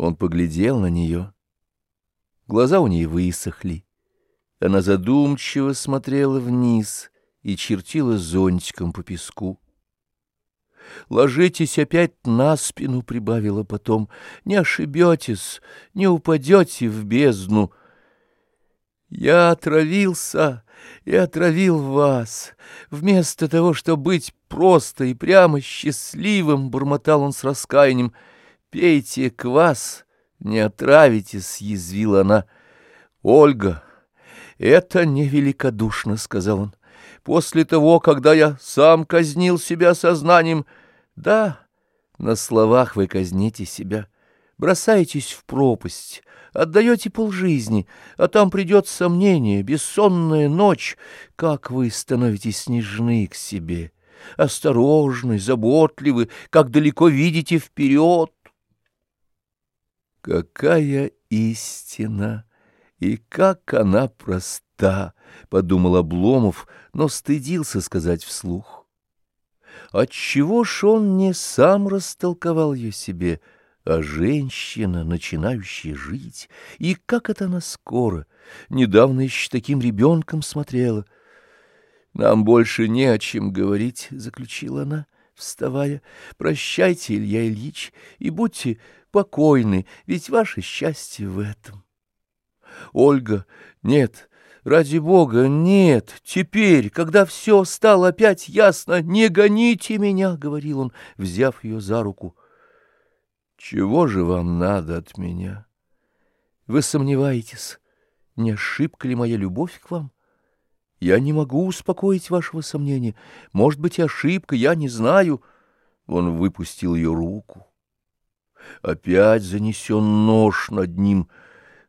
Он поглядел на нее. Глаза у нее высохли. Она задумчиво смотрела вниз и чертила зонтиком по песку. «Ложитесь опять на спину», — прибавила потом. «Не ошибетесь, не упадете в бездну». «Я отравился и отравил вас. Вместо того, чтобы быть просто и прямо счастливым, — бормотал он с раскаянием, — пейте квас, не отравитесь, — съязвила она. Ольга, это невеликодушно, — сказал он. После того, когда я сам казнил себя сознанием, да, на словах вы казните себя, бросаетесь в пропасть, отдаете полжизни, а там придет сомнение, бессонная ночь, как вы становитесь нежны к себе, осторожны, заботливы, как далеко видите вперед. Какая истина! И как она проста! — подумал Обломов, но стыдился сказать вслух. Отчего ж он не сам растолковал ее себе — а женщина, начинающая жить, и как это она скоро, недавно еще таким ребенком смотрела. «Нам больше не о чем говорить», — заключила она, вставая. «Прощайте, Илья Ильич, и будьте покойны, ведь ваше счастье в этом». «Ольга, нет». Ради Бога, нет, теперь, когда все стало опять ясно, не гоните меня, — говорил он, взяв ее за руку. Чего же вам надо от меня? Вы сомневаетесь, не ошибка ли моя любовь к вам? Я не могу успокоить вашего сомнения. Может быть, ошибка, я не знаю. Он выпустил ее руку. Опять занесен нож над ним.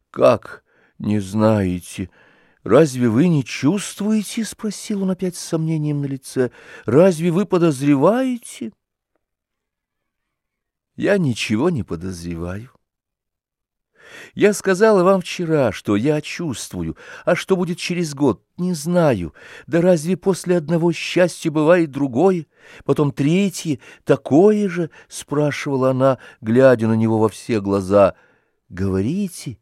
Как, не знаете? Разве вы не чувствуете? — спросил он опять с сомнением на лице. Разве вы подозреваете? — я ничего не подозреваю. Я сказала вам вчера, что я чувствую, а что будет через год, не знаю. Да разве после одного счастья бывает другое, потом третье, такое же? — спрашивала она, глядя на него во все глаза. — Говорите,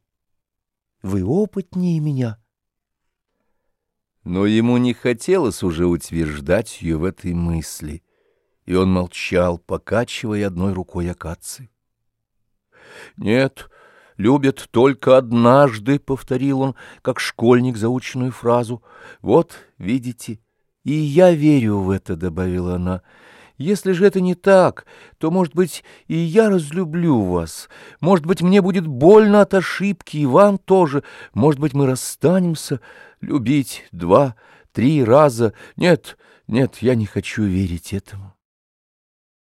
вы опытнее меня. Но ему не хотелось уже утверждать ее в этой мысли — и он молчал, покачивая одной рукой акации. «Нет, любят только однажды», — повторил он, как школьник заученную фразу. «Вот, видите, и я верю в это», — добавила она. «Если же это не так, то, может быть, и я разлюблю вас. Может быть, мне будет больно от ошибки, и вам тоже. Может быть, мы расстанемся. Любить два, три раза. Нет, нет, я не хочу верить этому».